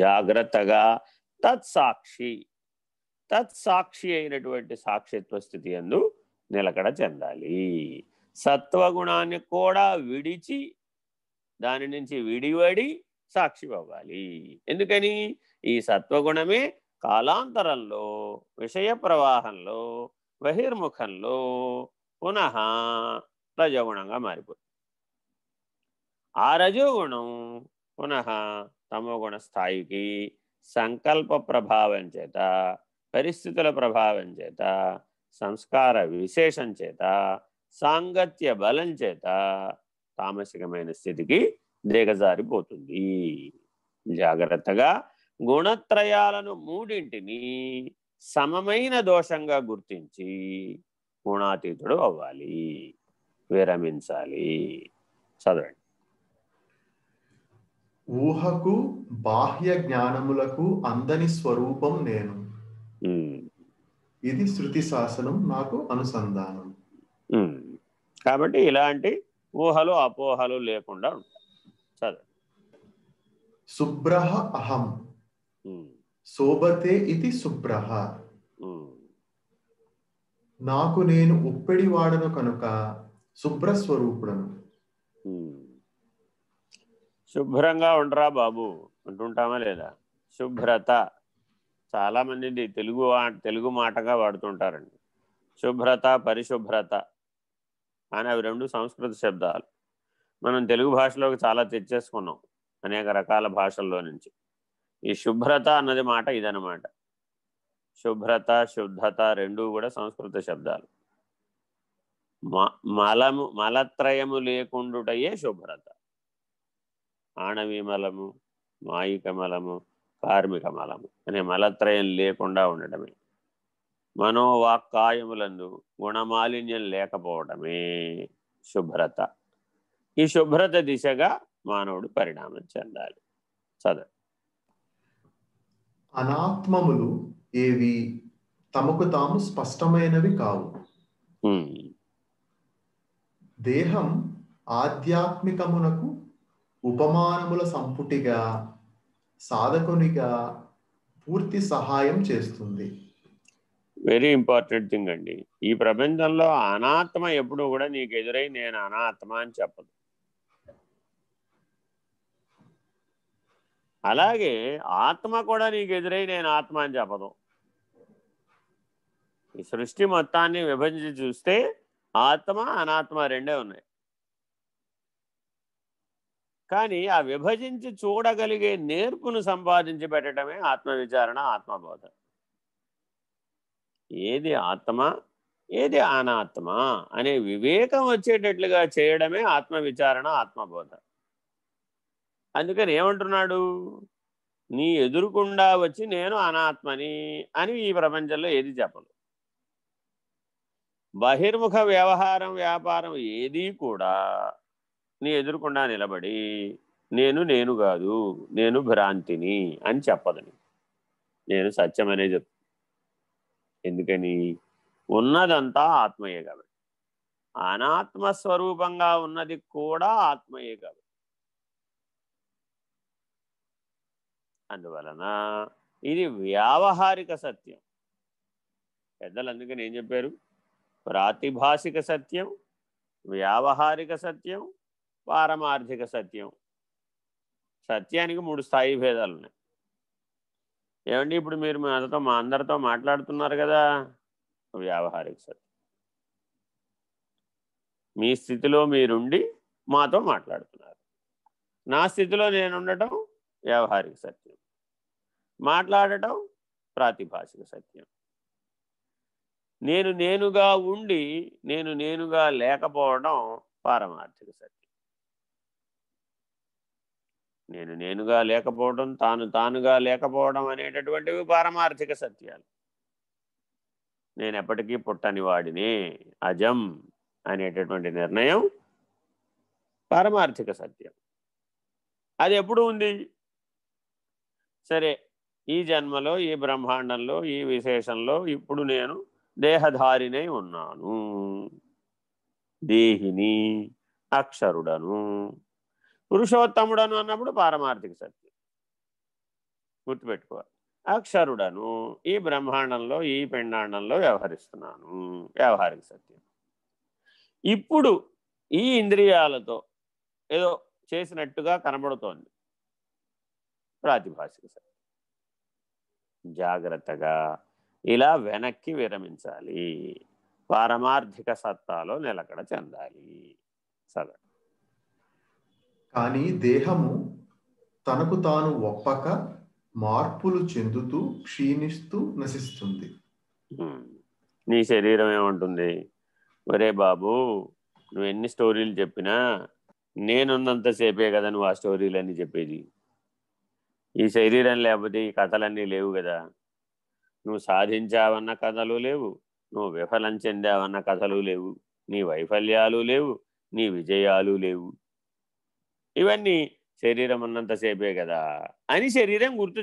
జాగ్రత్తగా తత్సాక్షి తత్సాక్షి అయినటువంటి సాక్షిత్వ స్థితి ఎందు నిలకడ చెందాలి. సత్వగుణాన్ని కూడా విడిచి దాని నుంచి విడివడి సాక్షి అవ్వాలి. ఎందుకని? ఈ సత్వగుణమే కాలాంతరంలో విషయ ప్రవాహంలో బహిర్ముఖంలో పునః రజగుణంగా మారిపోతుంది. ఆ రజోగుణం పునః తమోగుణ స్థాయికి సంకల్ప ప్రభావం చేత పరిస్థితుల ప్రభావం చేత సంస్కార విశేషం చేత సాంగత్య బలం చేత తామసికమైన స్థితికి దిగజారిపోతుంది. జాగ్రత్తగా గుణత్రయాలను మూడింటిని సమమైన దోషంగా గుర్తించి గుణాతీతుడు అవ్వాలి విరమించాలి. చదవండి. ఊహకు బాహ్య జ్ఞానములకు అందని స్వరూపం నేను. ఇది శృతి శాసనం నాకు అనుసంధానం. కాబట్టి ఇలాంటి ఊహలు అపోహలు లేకుండా ఉంటాయి. చదవండి శుభ్ర అహం. శోభతే ఇది శుభ్ర. ఉమ్. నాకు నేను ఉప్పెడి వాడను కనుక శుభ్ర స్వరూపుడను ఉమ్. శుభ్రంగా ఉండరా బాబు. అంటుంటామా లేదా? శుభ్రత. చాలామంది తెలుగు తెలుగు మాటగా వాడుతుంటారండి. శుభ్రత పరిశుభ్రత అని అవి రెండు సంస్కృత శబ్దాలు. మనం తెలుగు భాషలోకి చాలా తెచ్చేసుకున్నాం అనేక రకాల భాషల్లో నుంచి. ఈ శుభ్రత అన్నది మాట ఇదనమాట శుభ్రత శుద్ధత రెండు కూడా సంస్కృత శబ్దాలు. మ- మలము మలత్రయము లేకుండుటయే శుభ్రత. ఆణవి మలము మాయిక మలము కార్మిక మలము అనే మలత్రయం లేకుండా ఉండటమే. మనోవాక్కాయములందు గుణమాలిన్యం లేకపోవడమే శుభ్రత. ఈ శుభ్రత దిశగా మానవుడు పరిణామం చెందాలి. చదవ అనాత్మములు ఏవి? తమకు తాము స్పష్టమైనవి కావు. దేహం ఆధ్యాత్మికమునకు ఉపమానముల సంపుటిగా సాధకునిగా పూర్తి సహాయం చేస్తుంది. వెరీ ఇంపార్టెంట్ థింగ్ అండి. ఈ ప్రపంచంలో అనాత్మ ఎప్పుడు కూడా నీకు ఎదురై నేను అనాత్మ అని చెప్పదు. అలాగే ఆత్మ కూడా నీకు ఎదురై నేను ఆత్మ అని చెప్పదు. ఈ సృష్టి మొత్తాన్ని విభజించి చూస్తే ఆత్మ అనాత్మ రెండే ఉన్నాయి. కానీ ఆ విభజించి చూడగలిగే నేర్పును సంపాదించి పెట్టడమే ఆత్మవిచారణ ఆత్మబోధ. ఏది ఆత్మ ఏది అనాత్మ అనే వివేకం వచ్చేటట్లుగా చేయడమే ఆత్మవిచారణ ఆత్మబోధ. అందుకని ఏమంటున్నాడు? నీ ఎదురుకుండా వచ్చి నేను అనాత్మని అని ఈ ప్రపంచంలో ఏది చెప్పదు. బహిర్ముఖ వ్యవహారం వ్యాపారం ఏది కూడా నీ ఎదురుకుండా నిలబడి నేను నేను కాదు నేను భ్రాంతిని అని చెప్పదని నేను సత్యమనే చెప్తాను ఎందుకని? ఉన్నదంతా ఆత్మయే కాబట్టి. అనాత్మ స్వరూపంగా ఉన్నది కూడా ఆత్మయే కాబట్టి. అందువలన ఇది వ్యావహారిక సత్యం. పెద్దలు అందుకని ఏం చెప్పారు? ప్రాతిభాసిక సత్యం వ్యావహారిక సత్యం పారమార్థిక సత్యం. సత్యానికి మూడు స్థాయి భేదాలు ఉన్నాయి. ఏమండి ఇప్పుడు మీరు మా అందరితో మా అందరితో మాట్లాడుతున్నారు కదా? వ్యావహారిక సత్యం. మీ స్థితిలో మీరుండి మాతో మాట్లాడుతున్నారు. నా స్థితిలో నేను ఉండటం వ్యావహారిక సత్యం. మాట్లాడటం ప్రాతిభాషిక సత్యం. నేను నేనుగా ఉండి నేను నేనుగా లేకపోవడం పారమార్థిక సత్యం. నేను నేనుగా లేకపోవడం తాను తానుగా లేకపోవడం అనేటటువంటివి పారమార్థిక సత్యాలు. నేను ఎప్పటికీ పుట్టని వాడిని అజం అనేటటువంటి నిర్ణయం పారమార్థిక సత్యం. అది ఎప్పుడు ఉంది? సరే ఈ జన్మలో ఈ బ్రహ్మాండంలో ఈ విశేషంలో ఇప్పుడు నేను దేహధారినై ఉన్నాను. దేహిని అక్షరుడను పురుషోత్తముడను అన్నప్పుడు పారమార్థిక సత్యం గుర్తుపెట్టుకోవాలి. అక్షరుడను ఈ బ్రహ్మాండంలో ఈ పిండాండంలో వ్యవహరిస్తున్నాను. వ్యవహారిక సత్యం ఇప్పుడు ఈ ఇంద్రియాలతో ఏదో చేసినట్టుగా కనబడుతోంది. ప్రాతిభాషిక సత్యం జాగ్రత్తగా ఇలా వెనక్కి విరమించాలి. పారమార్థిక సత్తాలో నిలకడ చెందాలి. సరే కానీ దేహము తనకు తాను ఒప్పక మార్పులు చెందుతూ క్షీణిస్తూ నశిస్తుంది. నీ శరీరం ఏముంటుంది? ఒరే బాబు నువ్వు ఎన్ని స్టోరీలు చెప్పినా నేనున్నంతసేపే కదా నువ్వు ఆ స్టోరీలన్నీ చెప్పేది. ఈ శరీరం లేకపోతే ఈ కథలన్నీ లేవు కదా. నువ్వు సాధించావన్న కథలు లేవు. నువ్వు విఫలం చెందావన్న కథలు లేవు. నీ వైఫల్యాలు లేవు. నీ విజయాలు లేవు. ఇవన్నీ శరీరం ఉన్నంతసేపే కదా అని శరీరం గుర్తు